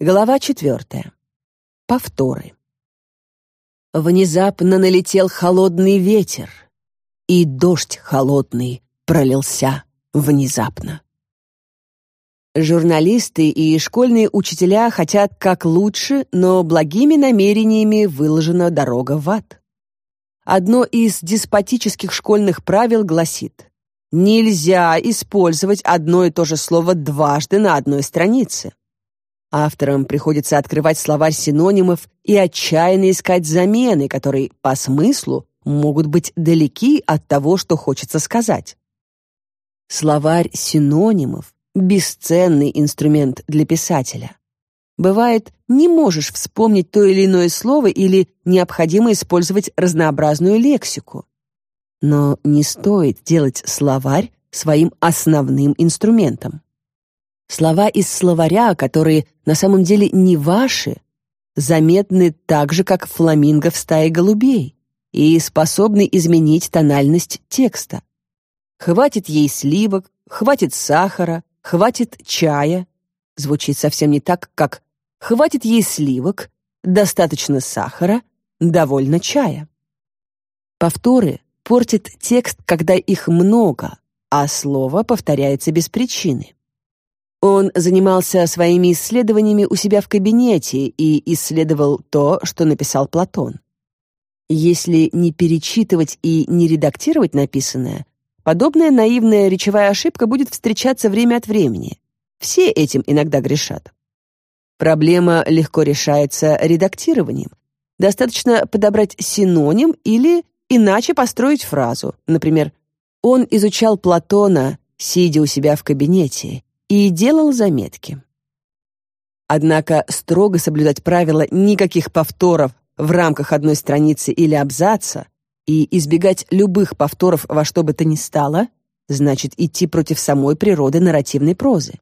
Глава четвертая. Повторы. Внезапно налетел холодный ветер, и дождь холодный пролился внезапно. Журналисты и школьные учителя хотят как лучше, но благими намерениями выложена дорога в ад. Одно из деспотических школьных правил гласит «Нельзя использовать одно и то же слово дважды на одной странице». Авторам приходится открывать словарь синонимов и отчаянно искать замены, которые по смыслу могут быть далеки от того, что хочется сказать. Словарь синонимов — бесценный инструмент для писателя. Бывает, не можешь вспомнить то или иное слово или необходимо использовать разнообразную лексику. Но не стоит делать словарь своим основным инструментом. Слова из словаря, которые на самом деле не ваши, заметны так же, как фламинго в стае голубей, и способны изменить тональность текста. Хватит ей сливок, хватит сахара, хватит чая. Звучит совсем не так, как хватит ей сливок, достаточно сахара, довольно чая. Повторы портят текст, когда их много, а слово повторяется без причины. Он занимался своими исследованиями у себя в кабинете и исследовал то, что написал Платон. Если не перечитывать и не редактировать написанное, подобная наивная речевая ошибка будет встречаться время от времени. Все этим иногда грешат. Проблема легко решается редактированием. Достаточно подобрать синоним или иначе построить фразу. Например, «Он изучал Платона, сидя у себя в кабинете, и делал заметки. Однако строго соблюдать правила никаких повторов в рамках одной страницы или абзаца и избегать любых повторов во что бы то ни стало, значит идти против самой природы нарративной прозы.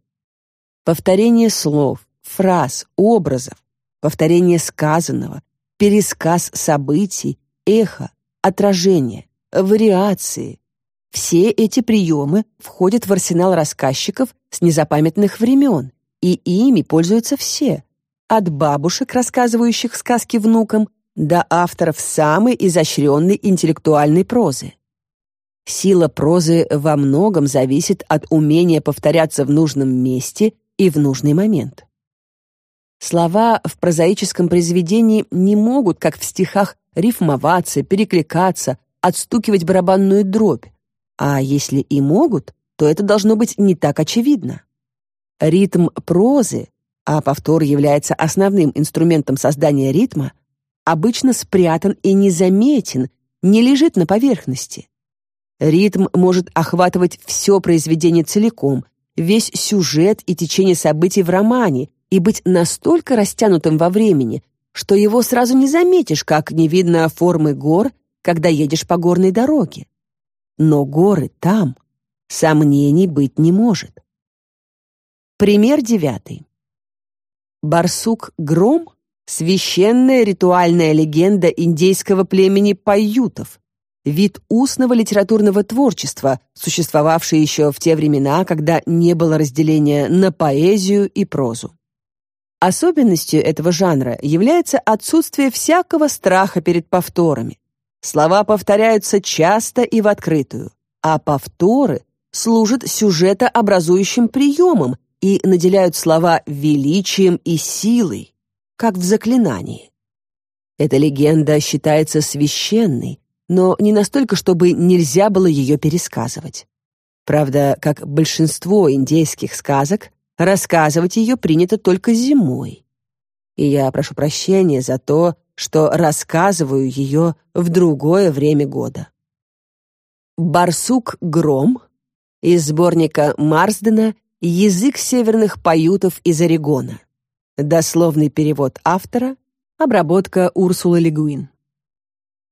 Повторение слов, фраз, образов, повторение сказанного, пересказ событий, эхо, отражение, вариации, все эти приемы входят в арсенал рассказчиков с незапамятных времен, и ими пользуются все, от бабушек, рассказывающих сказки внукам, до авторов самой изощренной интеллектуальной прозы. Сила прозы во многом зависит от умения повторяться в нужном месте и в нужный момент. Слова в прозаическом произведении не могут, как в стихах, рифмоваться, перекликаться, отстукивать барабанную дробь, а если и могут, то это должно быть не так очевидно. Ритм прозы, а повтор является основным инструментом создания ритма, обычно спрятан и незаметен, не лежит на поверхности. Ритм может охватывать все произведение целиком, весь сюжет и течение событий в романе и быть настолько растянутым во времени, что его сразу не заметишь, как не видно формы гор, когда едешь по горной дороге. Но горы там. Сомнений быть не может. Пример девятый. Барсук Гром — священная ритуальная легенда индейского племени пайютов, вид устного литературного творчества, существовавший еще в те времена, когда не было разделения на поэзию и прозу. Особенностью этого жанра является отсутствие всякого страха перед повторами. Слова повторяются часто и в открытую, а повторы служат сюжетообразующим приемом и наделяют слова величием и силой, как в заклинании. Эта легенда считается священной, но не настолько, чтобы нельзя было ее пересказывать. Правда, как большинство индейских сказок, рассказывать ее принято только зимой. И я прошу прощения за то, что рассказываю ее в другое время года. «Барсук Гром» из сборника Марсдена «Язык северных паютов из Орегона». Дословный перевод автора, обработка Урсулы Легуин.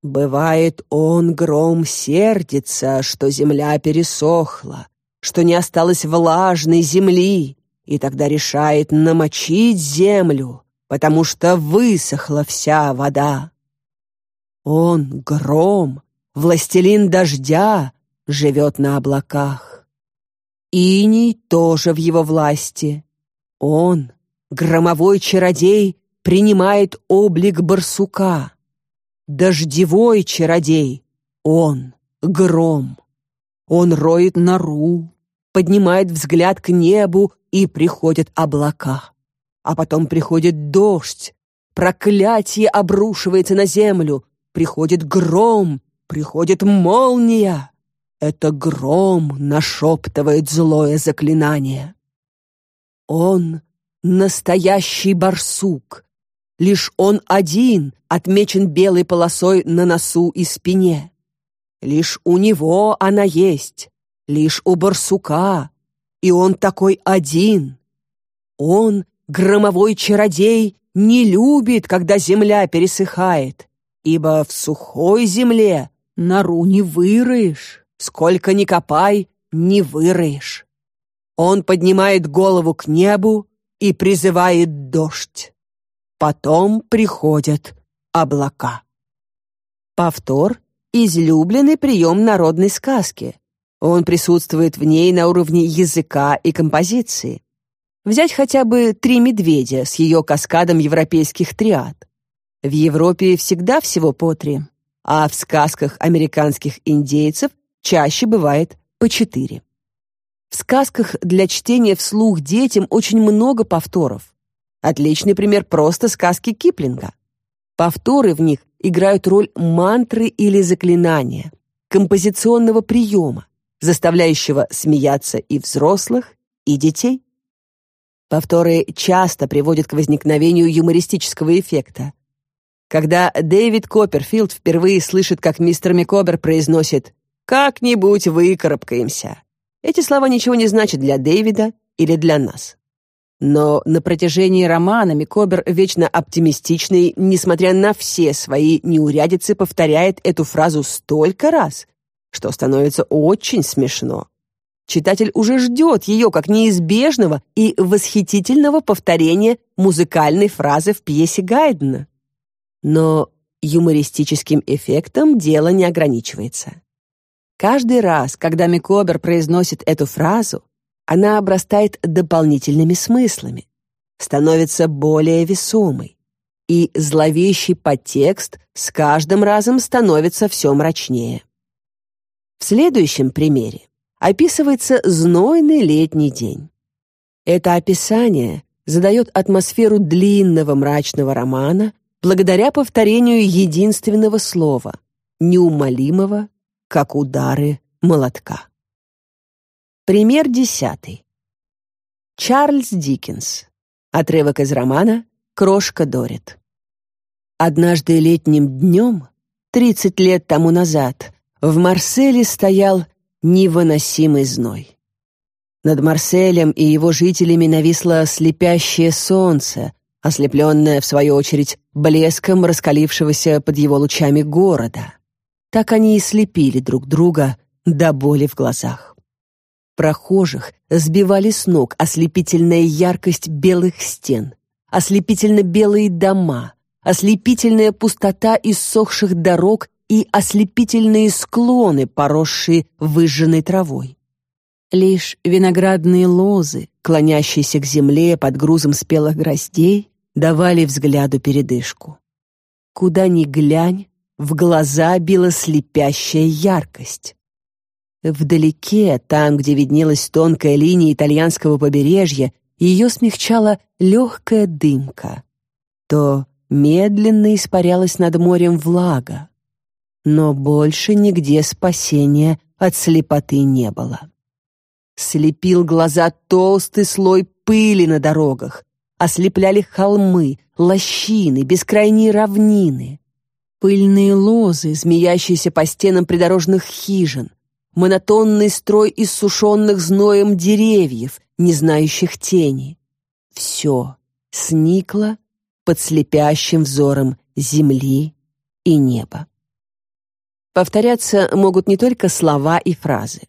«Бывает, он, гром, сердится, что земля пересохла, что не осталось влажной земли, и тогда решает намочить землю, потому что высохла вся вода. Он, гром, властелин дождя, живет на облаках. Иней тоже в его власти. Он, громовой чародей принимает облик барсука. Дождевой чародей, он, гром. Он роет нору, поднимает взгляд к небу, и приходят облака. А потом приходит дождь, проклятие обрушивается на землю, приходит гром, приходит молния. Это гром нашептывает злое заклинание. Он настоящий барсук. Лишь он один отмечен белой полосой на носу и спине. Лишь у него она есть, лишь у барсука, и он такой один. Он, громовой чародей, не любит, когда земля пересыхает, ибо в сухой земле нору не выроешь, сколько ни копай, не выроешь. Он поднимает голову к небу и призывает дождь. Потом приходят облака. Повтор излюбленный прием народной сказки. Он присутствует в ней на уровне языка и композиции. Взять хотя бы «Три медведя» с ее каскадом европейских триад. В Европе всегда всего по три, а в сказках американских индейцев чаще бывает по четыре. В сказках для чтения вслух детям очень много повторов. Отличный пример просто сказки Киплинга. Повторы в них играют роль мантры или заклинания, композиционного приема, заставляющего смеяться и взрослых, и детей. Повторы часто приводят к возникновению юмористического эффекта. Когда Дэвид Копперфилд впервые слышит, как мистер Микобер произносит «как-нибудь выкарабкаемся», эти слова ничего не значат для Дэвида или для нас. Но на протяжении романа Микобер, вечно оптимистичный, несмотря на все свои неурядицы, повторяет эту фразу столько раз, что становится очень смешно. Читатель уже ждет ее как неизбежного и восхитительного повторения музыкальной фразы в пьесе Гайдена. Но юмористическим эффектом дело не ограничивается. Каждый раз, когда Микобер произносит эту фразу, она обрастает дополнительными смыслами, становится более весомой, и зловещий подтекст с каждым разом становится все мрачнее. В следующем примере описывается знойный летний день. Это описание задает атмосферу длинного мрачного романа благодаря повторению единственного слова, неумолимого, как удары молотка. Пример десятый. Чарльз Диккенс. Отрывок из романа «Крошка Дорит». Однажды летним днем, 30 лет тому назад, в Марселе стоял невыносимый зной. Над Марселем и его жителями нависло слепящее солнце, ослепленное, в свою очередь, блеском раскалившегося под его лучами города. Так они и слепили друг друга до боли в глазах. Прохожих сбивали с ног ослепительная яркость белых стен, ослепительно белые дома, ослепительная пустота иссохших дорог и ослепительные склоны, поросшие выжженной травой. Лишь виноградные лозы, клонящиеся к земле под грузом спелых гроздей, давали взгляду передышку. Куда ни глянь, в глаза била слепящая яркость. Вдалеке, там, где виднелась тонкая линия итальянского побережья, ее смягчала легкая дымка. То медленно испарялась над морем влага. Но больше нигде спасения от слепоты не было. Слепил глаза толстый слой пыли на дорогах, ослепляли холмы, лощины, бескрайние равнины, пыльные лозы, змеящиеся по стенам придорожных хижин, монотонный строй иссушенных зноем деревьев, не знающих тени. Все сникло под слепящим взором земли и неба. Повторяться могут не только слова и фразы.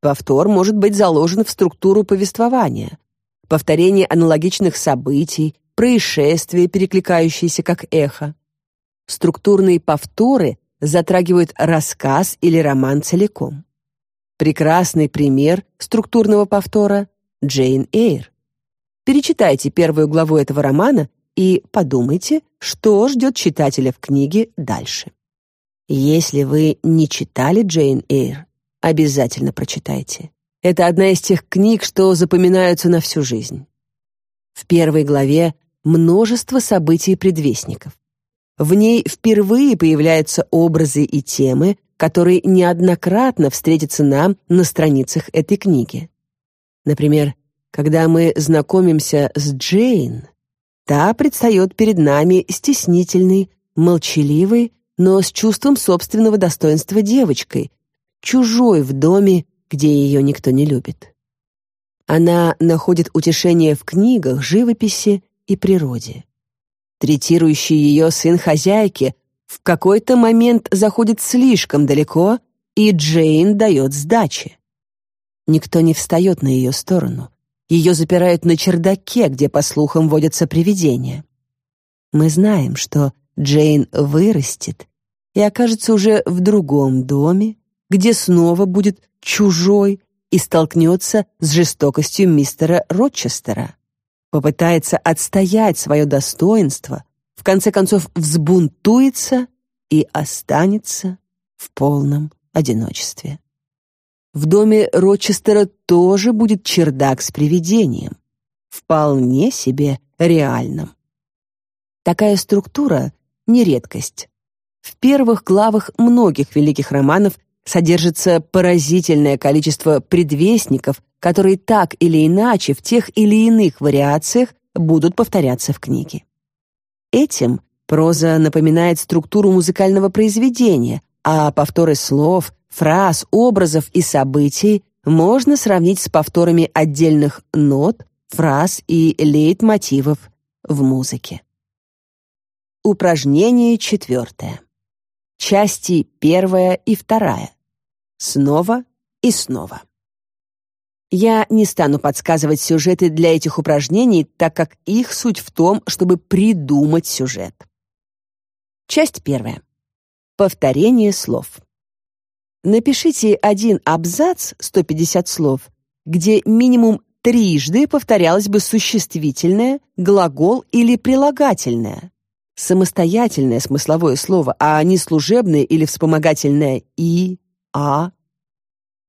Повтор может быть заложен в структуру повествования. Повторение аналогичных событий, происшествия, перекликающиеся как эхо. Структурные повторы затрагивают рассказ или роман целиком. Прекрасный пример структурного повтора — Джейн Эйр. Перечитайте первую главу этого романа и подумайте, что ждет читателя в книге дальше. Если вы не читали Джейн Эйр, обязательно прочитайте. Это одна из тех книг, что запоминаются на всю жизнь. В первой главе множество событий предвестников. В ней впервые появляются образы и темы, которые неоднократно встретятся нам на страницах этой книги. Например, когда мы знакомимся с Джейн, та предстает перед нами стеснительной, молчаливой, но с чувством собственного достоинства девочкой, чужой в доме, где ее никто не любит. Она находит утешение в книгах, живописи и природе. Третирующий ее сын хозяйки в какой-то момент заходит слишком далеко, и Джейн дает сдачи. Никто не встает на ее сторону. Ее запирают на чердаке, где, по слухам, водятся привидения. Мы знаем, что Джейн вырастет и окажется уже в другом доме, где снова будет чужой и столкнется с жестокостью мистера Рочестера. Попытается отстоять свое достоинство, в конце концов взбунтуется и останется в полном одиночестве. В доме Рочестера тоже будет чердак с привидением, вполне себе реальным. Такая структура — не редкость. В первых главах многих великих романов содержится поразительное количество предвестников, которые так или иначе в тех или иных вариациях будут повторяться в книге. Этим проза напоминает структуру музыкального произведения, а повторы слов, фраз, образов и событий можно сравнить с повторами отдельных нот, фраз и лейтмотивов в музыке. Упражнение четвертое. Части первая и вторая. Снова и снова. Я не стану подсказывать сюжеты для этих упражнений, так как их суть в том, чтобы придумать сюжет. Часть первая. Повторение слов. Напишите один абзац, 150 слов, где минимум трижды повторялось бы существительное, глагол или прилагательное. Самостоятельное смысловое слово, а не служебное или вспомогательное «и», «а»,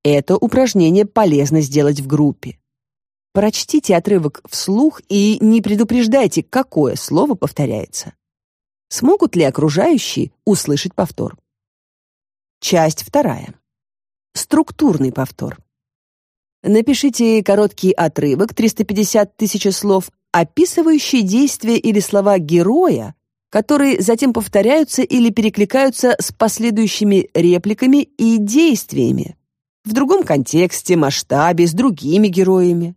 это упражнение полезно сделать в группе. Прочтите отрывок вслух и не предупреждайте, какое слово повторяется. Смогут ли окружающие услышать повтор? Часть вторая. Структурный повтор. Напишите короткий отрывок, 350 тысяч слов, описывающий действия или слова героя, которые затем повторяются или перекликаются с последующими репликами и действиями, в другом контексте, масштабе, с другими героями.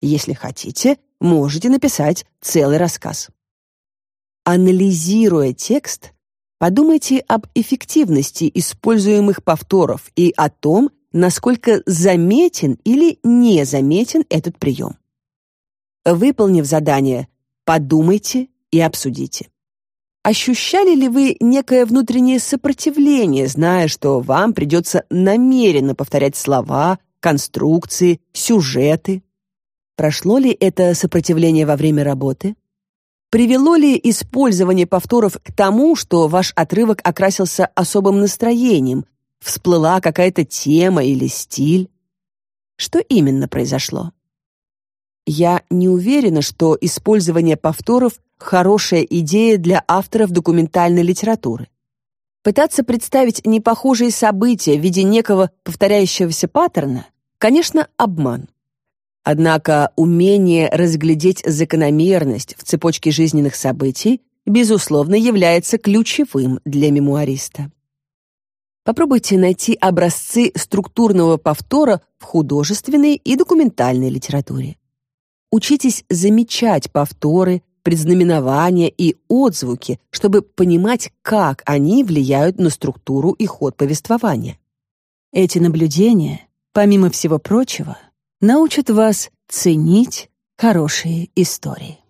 Если хотите, можете написать целый рассказ. Анализируя текст, подумайте об эффективности используемых повторов и о том, насколько заметен или незаметен этот прием. Выполнив задание, подумайте и обсудите. Ощущали ли вы некое внутреннее сопротивление, зная, что вам придется намеренно повторять слова, конструкции, сюжеты? Прошло ли это сопротивление во время работы? Привело ли использование повторов к тому, что ваш отрывок окрасился особым настроением, всплыла какая-то тема или стиль? Что именно произошло? Я не уверена, что использование повторов хорошая идея для авторов документальной литературы. Пытаться представить непохожие события в виде некого повторяющегося паттерна, конечно, обман. Однако умение разглядеть закономерность в цепочке жизненных событий безусловно является ключевым для мемуариста. Попробуйте найти образцы структурного повтора в художественной и документальной литературе. Учитесь замечать повторы, предзнаменования и отзвуки, чтобы понимать, как они влияют на структуру и ход повествования. Эти наблюдения, помимо всего прочего, научат вас ценить хорошие истории.